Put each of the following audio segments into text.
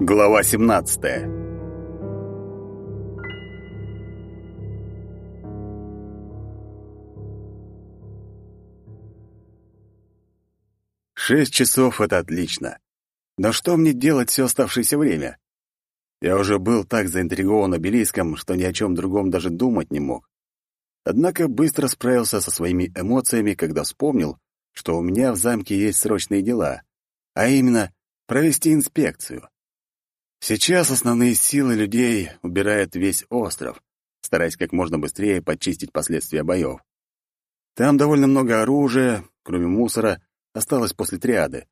Глава 17. Шесть часов — это отлично. Но что мне делать все оставшееся время? Я уже был так заинтригован обелиском, что ни о чем другом даже думать не мог. Однако быстро справился со своими эмоциями, когда вспомнил, что у меня в замке есть срочные дела, а именно провести инспекцию. Сейчас основные силы людей убирают весь остров, стараясь как можно быстрее почистить последствия боев. Там довольно много оружия, кроме мусора, осталось после триады.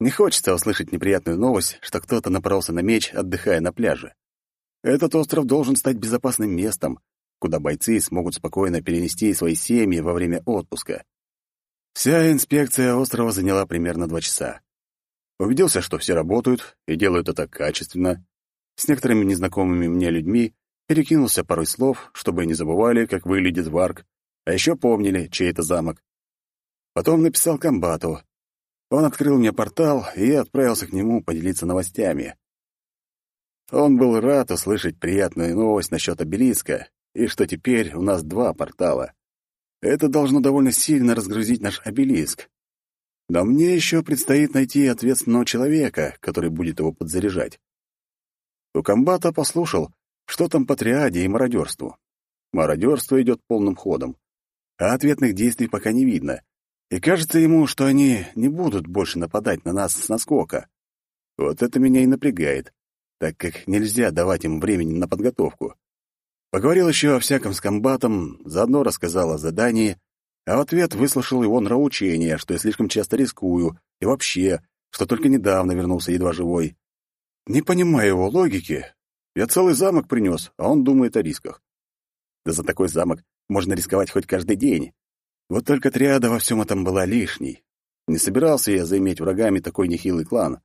Не хочется услышать неприятную новость, что кто-то напоролся на меч, отдыхая на пляже. Этот остров должен стать безопасным местом, куда бойцы смогут спокойно перенести свои семьи во время отпуска. Вся инспекция острова заняла примерно два часа. Убедился, что все работают и делают это качественно. С некоторыми незнакомыми мне людьми перекинулся парой слов, чтобы не забывали, как выглядит Варк, а еще помнили, чей это замок. Потом написал комбату. Он открыл мне портал, и я отправился к нему поделиться новостями. Он был рад услышать приятную новость насчет обелиска, и что теперь у нас два портала. Это должно довольно сильно разгрузить наш обелиск, но мне еще предстоит найти ответственного человека, который будет его подзаряжать. У комбата послушал, что там по триаде и мародерству. Мародерство идет полным ходом, а ответных действий пока не видно, и кажется ему, что они не будут больше нападать на нас с наскока. Вот это меня и напрягает, так как нельзя давать им времени на подготовку. Поговорил еще о всяком с комбатом, заодно рассказал о задании — а в ответ выслушал его нравоучение, что я слишком часто рискую, и вообще, что только недавно вернулся едва живой. Не понимаю его логики. Я целый замок принес, а он думает о рисках. Да за такой замок можно рисковать хоть каждый день. Вот только триада во всем этом была лишней. Не собирался я заиметь врагами такой нехилый клан.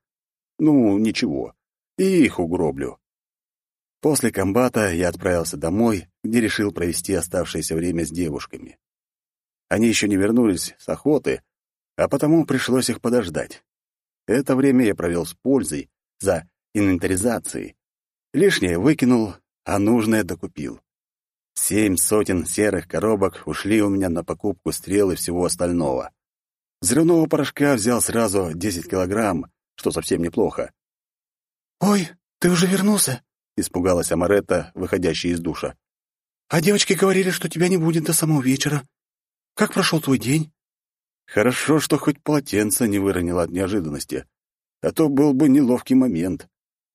Ну, ничего. И их угроблю. После комбата я отправился домой, где решил провести оставшееся время с девушками. Они еще не вернулись с охоты, а потому пришлось их подождать. Это время я провел с пользой за инвентаризацией. Лишнее выкинул, а нужное докупил. Семь сотен серых коробок ушли у меня на покупку стрел и всего остального. Взрывного порошка взял сразу 10 килограмм, что совсем неплохо. «Ой, ты уже вернулся?» — испугалась Амаретта, выходящая из душа. «А девочки говорили, что тебя не будет до самого вечера. Как прошел твой день?» Хорошо, что хоть полотенце не выронила от неожиданности, а то был бы неловкий момент.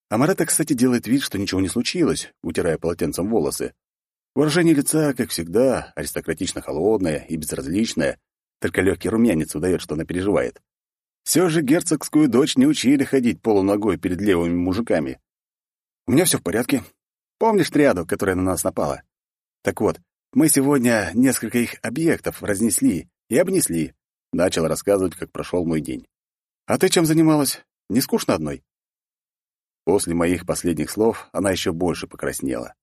Амарета, кстати, делает вид, что ничего не случилось, утирая полотенцем волосы. Выражение лица, как всегда, аристократично холодное и безразличное, только легкий румянец удает, что она переживает. Все же герцогскую дочь не учили ходить полуногой перед левыми мужиками. У меня все в порядке. Помнишь триаду, которая на нас напала? Так вот, мы сегодня несколько их объектов разнесли и обнесли. Начал рассказывать, как прошел мой день. А ты чем занималась? Не скучно одной? После моих последних слов она еще больше покраснела.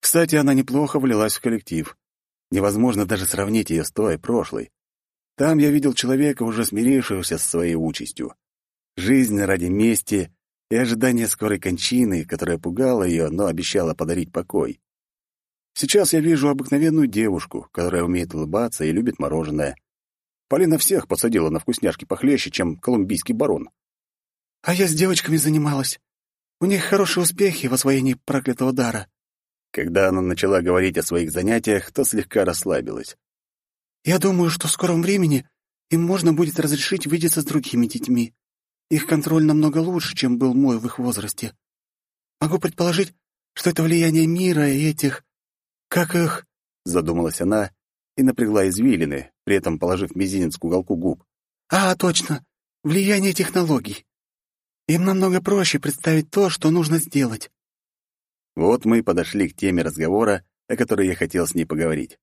Кстати, она неплохо влилась в коллектив. Невозможно даже сравнить ее с той, прошлой. Там я видел человека, уже смирившегося со своей участью. Жизнь ради мести и ожидание скорой кончины, которая пугала ее, но обещала подарить покой. Сейчас я вижу обыкновенную девушку, которая умеет улыбаться и любит мороженое. Полина всех посадила на вкусняшки похлеще, чем колумбийский барон. А я с девочками занималась. У них хорошие успехи в освоении проклятого дара. Когда она начала говорить о своих занятиях, то слегка расслабилась. Я думаю, что в скором времени им можно будет разрешить видеться с другими детьми. Их контроль намного лучше, чем был мой в их возрасте. Могу предположить, что это влияние мира и этих «Как их?» — задумалась она и напрягла извилины, при этом положив мизинец к уголку губ. «А, точно! Влияние технологий. Им намного проще представить то, что нужно сделать». Вот мы и подошли к теме разговора, о которой я хотел с ней поговорить.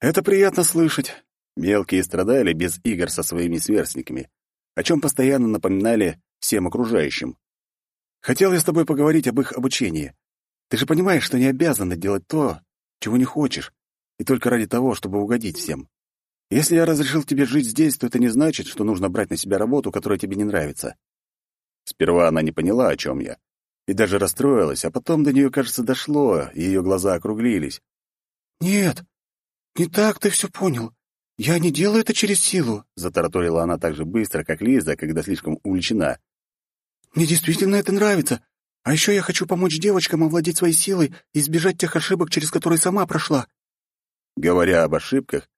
Это приятно слышать. Мелкие страдали без игр со своими сверстниками, о чем постоянно напоминали всем окружающим. Хотел я с тобой поговорить об их обучении. Ты же понимаешь, что не обязаны делать то, чего не хочешь, и только ради того, чтобы угодить всем. Если я разрешил тебе жить здесь, то это не значит, что нужно брать на себя работу, которая тебе не нравится. Сперва она не поняла, о чем я, и даже расстроилась, а потом до нее, кажется, дошло, и ее глаза округлились. «Нет, не так ты все понял. Я не делаю это через силу», — затараторила она так же быстро, как Лиза, когда слишком увлечена. «Мне действительно это нравится. А еще я хочу помочь девочкам овладеть своей силой и избежать тех ошибок, через которые сама прошла». Говоря об ошибках,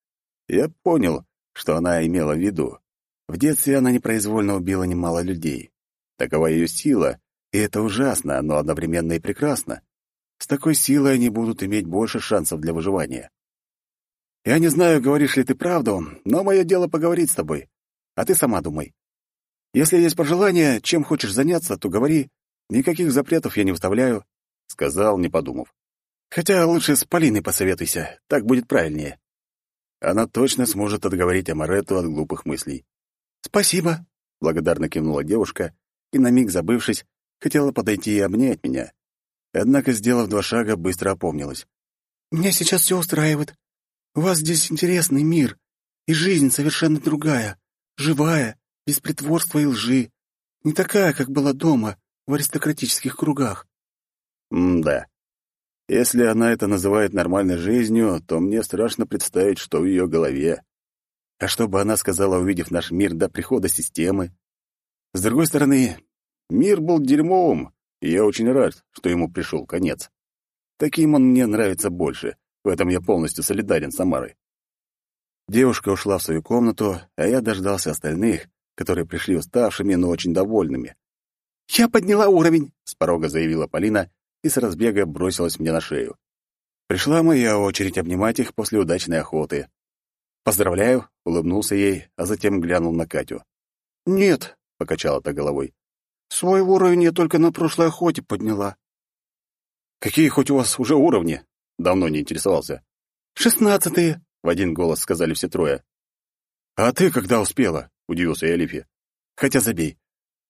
я понял, что она имела в виду. В детстве она непроизвольно убила немало людей. Такова ее сила, и это ужасно, но одновременно и прекрасно. С такой силой они будут иметь больше шансов для выживания. Я не знаю, говоришь ли ты правду, но мое дело поговорить с тобой. А ты сама думай. Если есть пожелания, чем хочешь заняться, то говори. Никаких запретов я не выставляю, — сказал, не подумав. Хотя лучше с Полиной посоветуйся, так будет правильнее. Она точно сможет отговорить Амарету от глупых мыслей. «Спасибо», — благодарно кивнула девушка, и, на миг забывшись, хотела подойти и обнять меня. Однако, сделав два шага, быстро опомнилась. «Меня сейчас все устраивает. У вас здесь интересный мир, и жизнь совершенно другая, живая, без притворства и лжи, не такая, как была дома, в аристократических кругах». «М-да. Если она это называет нормальной жизнью, то мне страшно представить, что в ее голове. А что бы она сказала, увидев наш мир до прихода системы? С другой стороны, мир был дерьмовым, и я очень рад, что ему пришел конец. Таким он мне нравится больше. В этом я полностью солидарен с Самарой. Девушка ушла в свою комнату, а я дождался остальных, которые пришли уставшими, но очень довольными. «Я подняла уровень», — с порога заявила Полина и с разбега бросилась мне на шею. Пришла моя очередь обнимать их после удачной охоты. «Поздравляю», — улыбнулся ей, а затем глянул на Катю. «Нет», — покачала та головой. «Свой уровень я только на прошлой охоте подняла». «Какие хоть у вас уже уровни?» Давно не интересовался. «Шестнадцатые», — в один голос сказали все трое. «А ты когда успела?» — удивился я Лифе. «Хотя забей.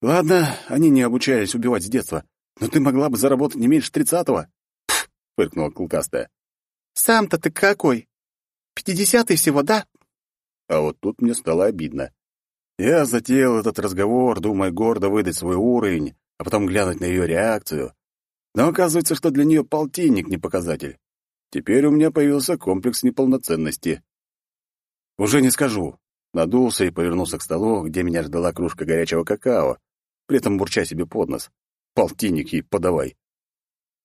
Ладно, они не обучались убивать с детства. «Но ты могла бы заработать не меньше тридцатого!» Фыркнула клыкастая. «Сам-то ты какой? Пятидесятый всего, да?» А вот тут мне стало обидно. Я затеял этот разговор, думая гордо выдать свой уровень, а потом глянуть на ее реакцию. Но оказывается, что для нее полтинник не показатель. Теперь у меня появился комплекс неполноценности. Уже не скажу. Надулся и повернулся к столу, где меня ждала кружка горячего какао, при этом бурча себе под нос. Полтинник ей подавай.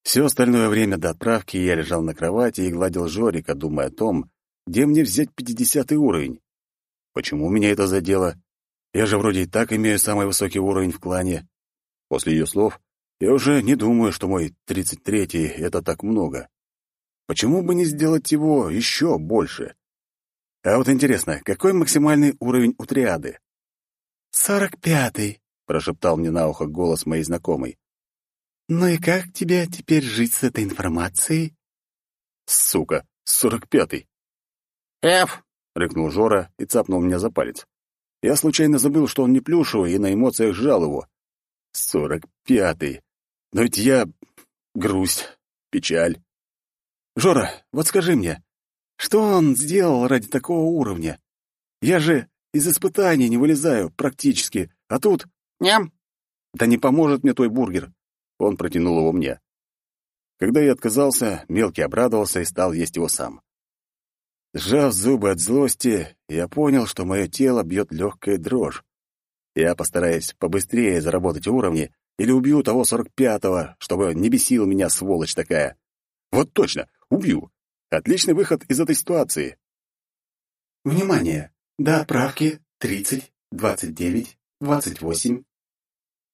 Все остальное время до отправки я лежал на кровати и гладил Жорика, думая о том, где мне взять пятидесятый уровень. Почему меня это задело? Я же вроде и так имею самый высокий уровень в клане. После ее слов я уже не думаю, что мой тридцать третий — это так много. Почему бы не сделать его еще больше? А вот интересно, какой максимальный уровень у триады? «Сорок пятый», — прошептал мне на ухо голос моей знакомой. «Ну и как тебе теперь жить с этой информацией?» «Сука, сорок пятый!» «Эф!» — рыкнул Жора и цапнул меня за палец. Я случайно забыл, что он не плюшевый, и на эмоциях сжал его. «Сорок пятый! Но ведь я... грусть, печаль!» «Жора, вот скажи мне, что он сделал ради такого уровня? Я же из испытаний не вылезаю практически, а тут... Ням! Да не поможет мне твой бургер. Он протянул его мне. Когда я отказался, мелкий обрадовался и стал есть его сам. Сжав зубы от злости, я понял, что мое тело бьет легкая дрожь. Я постараюсь побыстрее заработать уровни или убью того сорок пятого, чтобы не бесил меня сволочь такая. Вот точно, убью. Отличный выход из этой ситуации. Внимание! До отправки 30, 29, 28,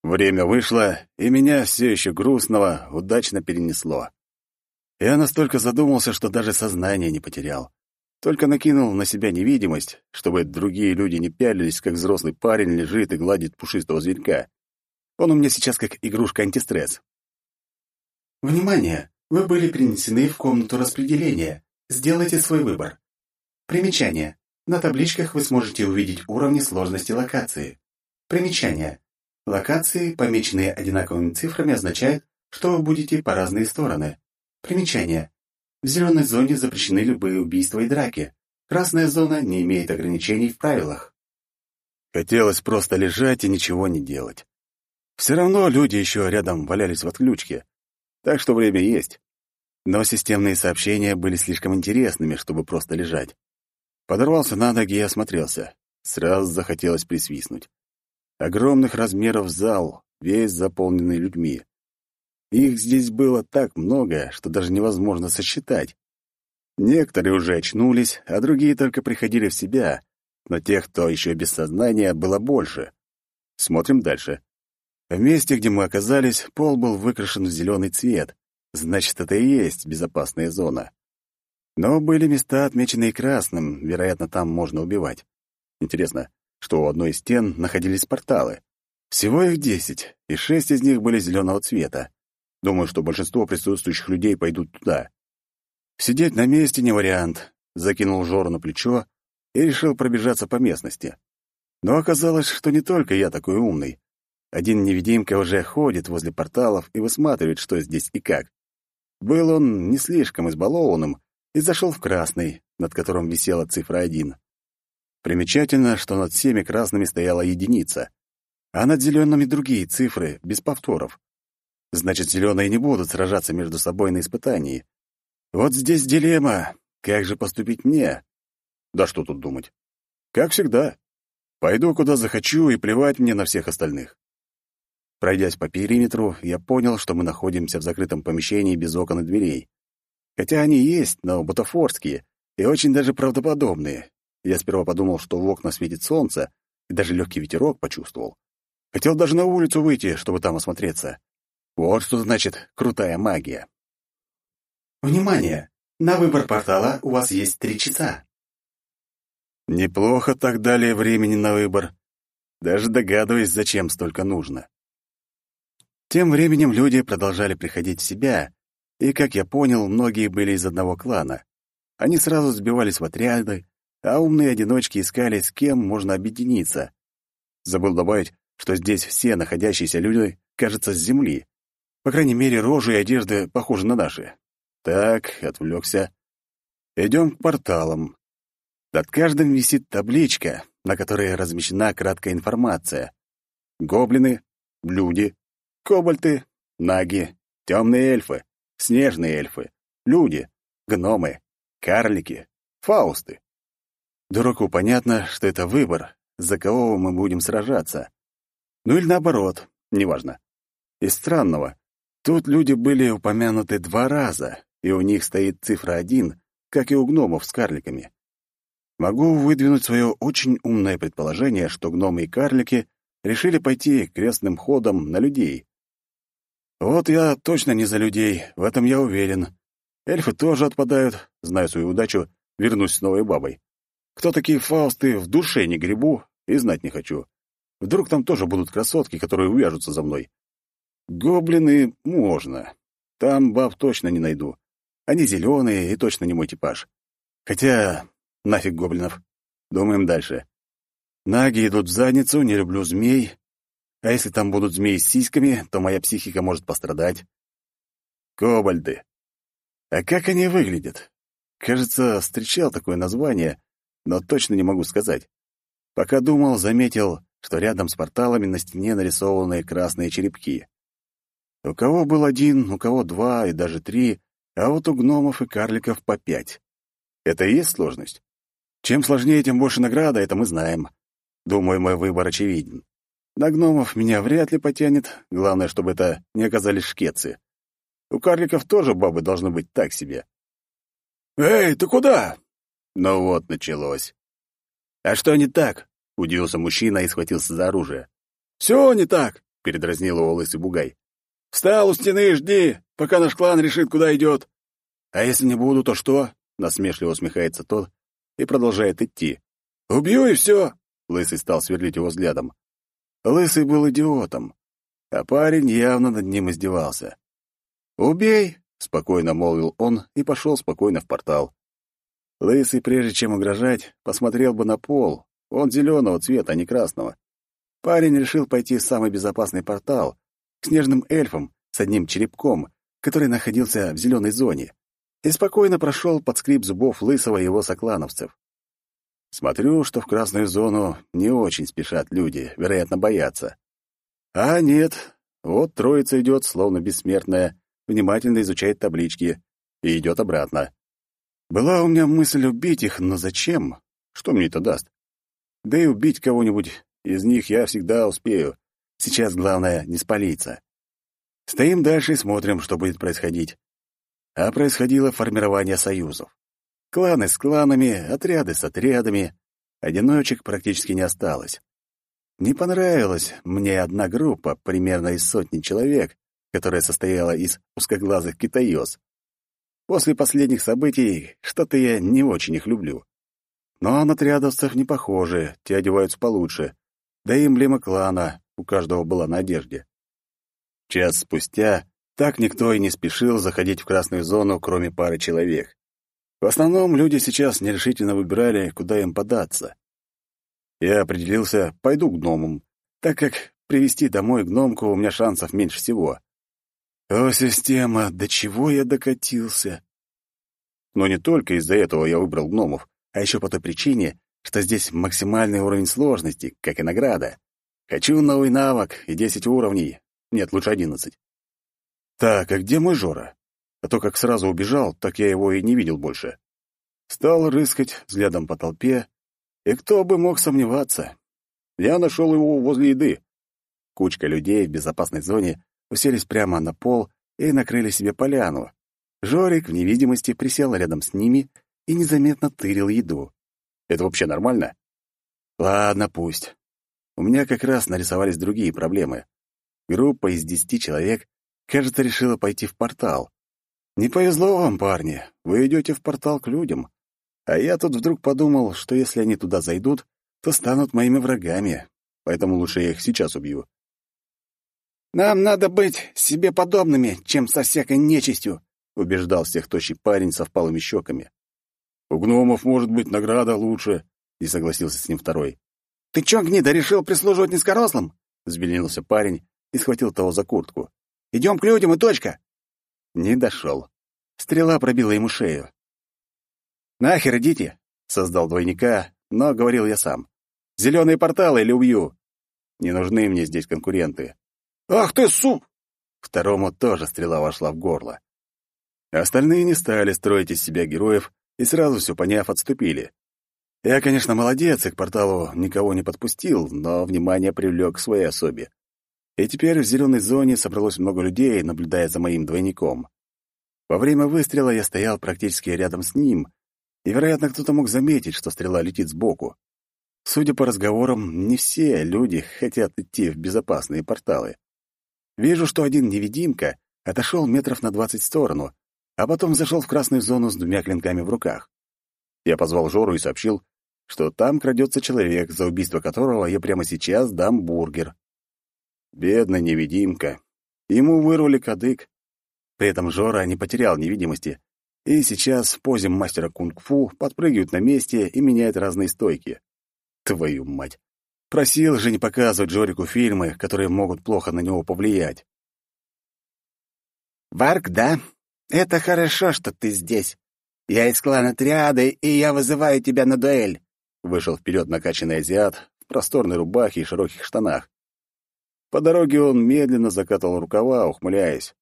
Время вышло, и меня все еще грустного удачно перенесло. Я настолько задумался, что даже сознание не потерял. Только накинул на себя невидимость, чтобы другие люди не пялились, как взрослый парень лежит и гладит пушистого зверька. Он у меня сейчас как игрушка антистресс. Внимание! Вы были принесены в комнату распределения. Сделайте свой выбор. Примечание. На табличках вы сможете увидеть уровни сложности локации. Примечание. Локации, помеченные одинаковыми цифрами, означают, что вы будете по разные стороны. Примечание. В зеленой зоне запрещены любые убийства и драки. Красная зона не имеет ограничений в правилах. Хотелось просто лежать и ничего не делать. Все равно люди еще рядом валялись в отключке, так что время есть. Но системные сообщения были слишком интересными, чтобы просто лежать. Подорвался на ноги и осмотрелся. Сразу захотелось присвистнуть. Огромных размеров зал, весь заполненный людьми. Их здесь было так много, что даже невозможно сосчитать. Некоторые уже очнулись, а другие только приходили в себя, но тех, кто еще без сознания, было больше. Смотрим дальше. В месте, где мы оказались, пол был выкрашен в зеленый цвет. Значит, это и есть безопасная зона. Но были места, отмеченные красным, вероятно, там можно убивать. Интересно, что у одной из стен находились порталы. Всего их десять, и шесть из них были зеленого цвета. Думаю, что большинство присутствующих людей пойдут туда. Сидеть на месте не вариант. Закинул Жору на плечо и решил пробежаться по местности. Но оказалось, что не только я такой умный. Один невидимка уже ходит возле порталов и высматривает, что здесь и как. Был он не слишком избалованным и зашел в красный, над которым висела цифра один. Примечательно, что над всеми красными стояла единица, а над зелеными другие цифры, без повторов. Значит, зеленые не будут сражаться между собой на испытании. Вот здесь дилемма. Как же поступить мне? Да что тут думать? Как всегда. Пойду, куда захочу, и плевать мне на всех остальных. Пройдясь по периметру, я понял, что мы находимся в закрытом помещении без окон и дверей. Хотя они есть, но бутафорские и очень даже правдоподобные. Я сперва подумал, что в окна светит солнце, и даже легкий ветерок почувствовал. Хотел даже на улицу выйти, чтобы там осмотреться. Вот что значит крутая магия. Внимание! На выбор портала у вас есть три часа. Неплохо так дали времени на выбор. Даже догадываюсь, зачем столько нужно. Тем временем люди продолжали приходить в себя, и, как я понял, многие были из одного клана. Они сразу сбивались в отряды, а умные одиночки искали, с кем можно объединиться. Забыл добавить, что здесь все находящиеся люди, кажется, с земли. По крайней мере, рожи и одежды похожи на наши. Так, отвлекся. Идем к порталам. Над каждым висит табличка, на которой размещена краткая информация. Гоблины, люди, Кобальты, наги, темные эльфы, снежные эльфы, люди, гномы, карлики, фаусты. Дураку понятно, что это выбор, за кого мы будем сражаться. Ну или наоборот, неважно. Из странного, тут люди были упомянуты два раза, и у них стоит цифра один, как и у гномов с карликами. Могу выдвинуть свое очень умное предположение, что гномы и карлики решили пойти крестным ходом на людей, вот я точно не за людей, в этом я уверен. Эльфы тоже отпадают, знаю свою удачу, вернусь с новой бабой. Кто такие фаусты, в душе не гребу и знать не хочу. Вдруг там тоже будут красотки, которые увяжутся за мной. Гоблины можно. Там баб точно не найду. Они зеленые и точно не мой типаж. Хотя нафиг гоблинов. Думаем дальше. Наги идут в задницу, не люблю змей, а если там будут змеи с сиськами, то моя психика может пострадать. Кобальды. А как они выглядят? Кажется, встречал такое название, но точно не могу сказать. Пока думал, заметил, что рядом с порталами на стене нарисованы красные черепки. У кого был один, у кого два и даже три, а вот у гномов и карликов по пять. Это и есть сложность? Чем сложнее, тем больше награда, это мы знаем. Думаю, мой выбор очевиден. На гномов меня вряд ли потянет, главное, чтобы это не оказались шкецы. У карликов тоже бабы должны быть так себе. «Эй, ты куда?» Ну вот, началось. «А что не так?» — удивился мужчина и схватился за оружие. «Все не так!» — передразнил его лысый бугай. «Встал у стены и жди, пока наш клан решит, куда идет». «А если не буду, то что?» — насмешливо усмехается тот и продолжает идти. «Убью и все!» — лысый стал сверлить его взглядом. Лысый был идиотом, а парень явно над ним издевался. «Убей!» — спокойно молвил он и пошел спокойно в портал. Лысый, прежде чем угрожать, посмотрел бы на пол. Он зеленого цвета, а не красного. Парень решил пойти в самый безопасный портал, к снежным эльфам с одним черепком, который находился в зеленой зоне, и спокойно прошел под скрип зубов Лысого и его соклановцев. Смотрю, что в красную зону не очень спешат люди, вероятно, боятся. А нет, вот троица идет, словно бессмертная, внимательно изучает таблички и идет обратно. Была у меня мысль убить их, но зачем? Что мне это даст? Да и убить кого-нибудь из них я всегда успею. Сейчас главное не спалиться. Стоим дальше и смотрим, что будет происходить. А происходило формирование союзов. Кланы с кланами, отряды с отрядами. Одиночек практически не осталось. Не понравилась мне одна группа, примерно из сотни человек, которая состояла из узкоглазых китаёз. После последних событий что-то я не очень их люблю. Но на отрядовцев не похожи, те одеваются получше. Да и эмблема клана у каждого была на одежде. Час спустя так никто и не спешил заходить в красную зону, кроме пары человек. В основном люди сейчас нерешительно выбирали, куда им податься. Я определился, пойду к гномам, так как привести домой гномку у меня шансов меньше всего. О, система, до чего я докатился? Но не только из-за этого я выбрал гномов, а еще по той причине, что здесь максимальный уровень сложности, как и награда. Хочу новый навык и десять уровней. Нет, лучше одиннадцать. Так, а где мой Жора? А то как сразу убежал, так я его и не видел больше. Стал рыскать взглядом по толпе, и кто бы мог сомневаться? Я нашел его возле еды. Кучка людей в безопасной зоне уселись прямо на пол и накрыли себе поляну. Жорик в невидимости присел рядом с ними и незаметно тырил еду. Это вообще нормально? Ладно, пусть. У меня как раз нарисовались другие проблемы. Группа из десяти человек, кажется, решила пойти в портал. Не повезло вам, парни, вы идете в портал к людям. А я тут вдруг подумал, что если они туда зайдут, то станут моими врагами, поэтому лучше я их сейчас убью. «Нам надо быть себе подобными, чем со всякой нечистью», — убеждал всех тощий парень со впалыми щеками. «У гномов, может быть, награда лучше», — не согласился с ним второй. «Ты чё, гнида, решил прислуживать низкорослым?» — взбеленился парень и схватил того за куртку. «Идем к людям и точка!» Не дошел. Стрела пробила ему шею. «Нахер идите!» — создал двойника, но говорил я сам. «Зеленые порталы или убью!» Не нужны мне здесь конкуренты. «Ах ты, су!» Второму тоже стрела вошла в горло. Остальные не стали строить из себя героев и сразу все поняв, отступили. Я, конечно, молодец, и к порталу никого не подпустил, но внимание привлек к своей особе. И теперь в зеленой зоне собралось много людей, наблюдая за моим двойником. Во время выстрела я стоял практически рядом с ним, и, вероятно, кто-то мог заметить, что стрела летит сбоку. Судя по разговорам, не все люди хотят идти в безопасные порталы. Вижу, что один невидимка отошел метров на двадцать в сторону, а потом зашел в красную зону с двумя клинками в руках. Я позвал Жору и сообщил, что там крадется человек, за убийство которого я прямо сейчас дам бургер. Бедный невидимка. Ему вырвали кадык. При этом Жора не потерял невидимости, и сейчас в позе мастера кунг-фу подпрыгивает на месте и меняет разные стойки. Твою мать! Просил же не показывать Жорику фильмы, которые могут плохо на него повлиять. «Варк, да? Это хорошо, что ты здесь. Я из клана Триады, и я вызываю тебя на дуэль», — вышел вперед накачанный азиат в просторной рубахе и широких штанах. По дороге он медленно закатал рукава, ухмыляясь.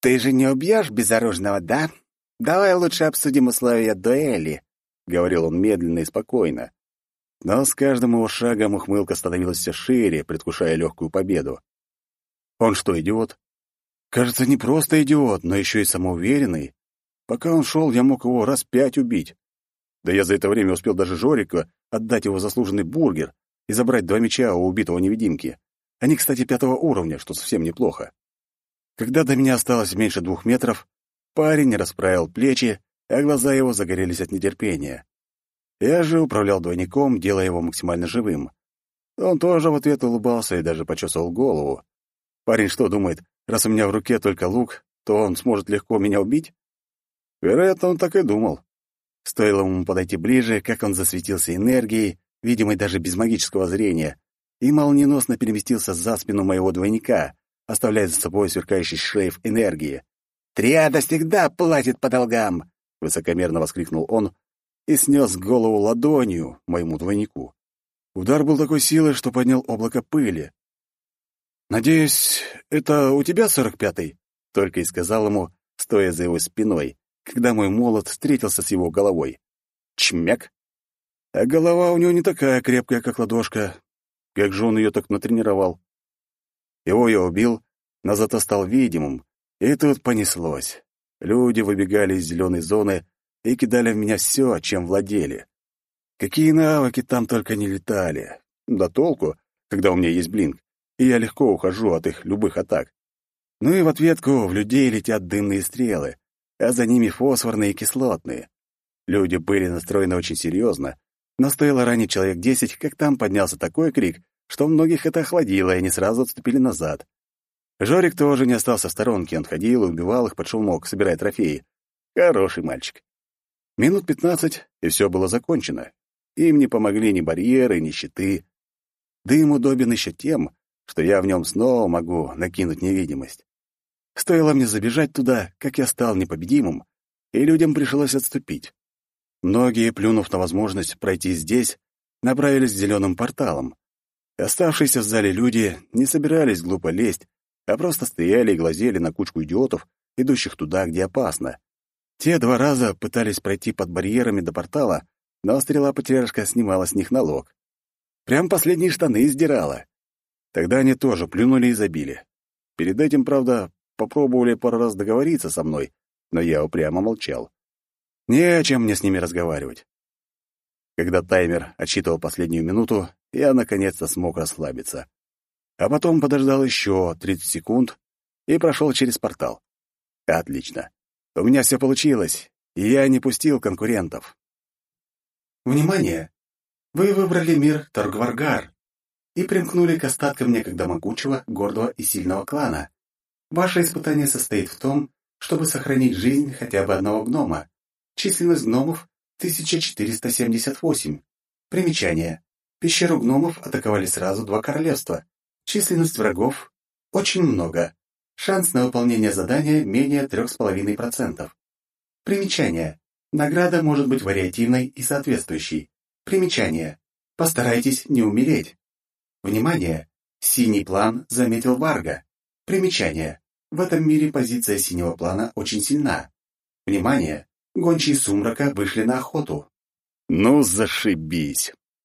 «Ты же не убьешь безоружного, да? Давай лучше обсудим условия дуэли», — говорил он медленно и спокойно. Но с каждым его шагом ухмылка становилась все шире, предвкушая легкую победу. Он что, идиот? Кажется, не просто идиот, но еще и самоуверенный. Пока он шел, я мог его раз пять убить. Да я за это время успел даже Жорика отдать его заслуженный бургер и забрать два меча у убитого невидимки. Они, кстати, пятого уровня, что совсем неплохо. Когда до меня осталось меньше двух метров, парень расправил плечи, а глаза его загорелись от нетерпения. Я же управлял двойником, делая его максимально живым. Он тоже в ответ улыбался и даже почесывал голову. Парень что думает, раз у меня в руке только лук, то он сможет легко меня убить? Вероятно, он так и думал. Стоило ему подойти ближе, как он засветился энергией, видимой даже без магического зрения, и молниеносно переместился за спину моего двойника, оставляя за собой сверкающий шлейф энергии. «Триада всегда платит по долгам!» — высокомерно воскликнул он, и снес голову ладонью моему двойнику. Удар был такой силы, что поднял облако пыли. «Надеюсь, это у тебя сорок пятый?» — только и сказал ему, стоя за его спиной, когда мой молот встретился с его головой. Чмяк! А голова у него не такая крепкая, как ладошка. Как же он ее так натренировал? Его я убил, но зато стал видимым, и тут понеслось. Люди выбегали из зеленой зоны и кидали в меня все, чем владели. Какие навыки там только не летали. Да толку, когда у меня есть блинк, и я легко ухожу от их любых атак. Ну и в ответку в людей летят дымные стрелы, а за ними фосфорные и кислотные. Люди были настроены очень серьезно, но стоило ранить человек десять, как там поднялся такой крик, что многих это охладило, и они сразу отступили назад. Жорик тоже не остался в сторонке, он ходил и убивал их под шумок, собирая трофеи. Хороший мальчик. Минут пятнадцать, и все было закончено. Им не помогли ни барьеры, ни щиты. Дым удобен еще тем, что я в нем снова могу накинуть невидимость. Стоило мне забежать туда, как я стал непобедимым, и людям пришлось отступить. Многие, плюнув на возможность пройти здесь, направились к зеленым порталам. Оставшиеся в зале люди не собирались глупо лезть, а просто стояли и глазели на кучку идиотов, идущих туда, где опасно. Те два раза пытались пройти под барьерами до портала, но стрела-потеряшка снимала с них налог. Прям последние штаны издирала. Тогда они тоже плюнули и забили. Перед этим, правда, попробовали пару раз договориться со мной, но я упрямо молчал. Не о чем мне с ними разговаривать. Когда таймер отсчитывал последнюю минуту, я наконец-то смог расслабиться. А потом подождал еще 30 секунд и прошел через портал. Отлично. У меня все получилось, и я не пустил конкурентов. Внимание! Вы выбрали мир Торгваргар и примкнули к остаткам некогда могучего, гордого и сильного клана. Ваше испытание состоит в том, чтобы сохранить жизнь хотя бы одного гнома, Численность гномов — 1478. Примечание. Пещеру гномов атаковали сразу два королевства. Численность врагов — очень много. Шанс на выполнение задания менее 3,5%. Примечание. Награда может быть вариативной и соответствующей. Примечание. Постарайтесь не умереть. Внимание! Синий план заметил Варга. Примечание. В этом мире позиция синего плана очень сильна. Внимание! Гончие сумрака вышли на охоту. Ну, зашибись.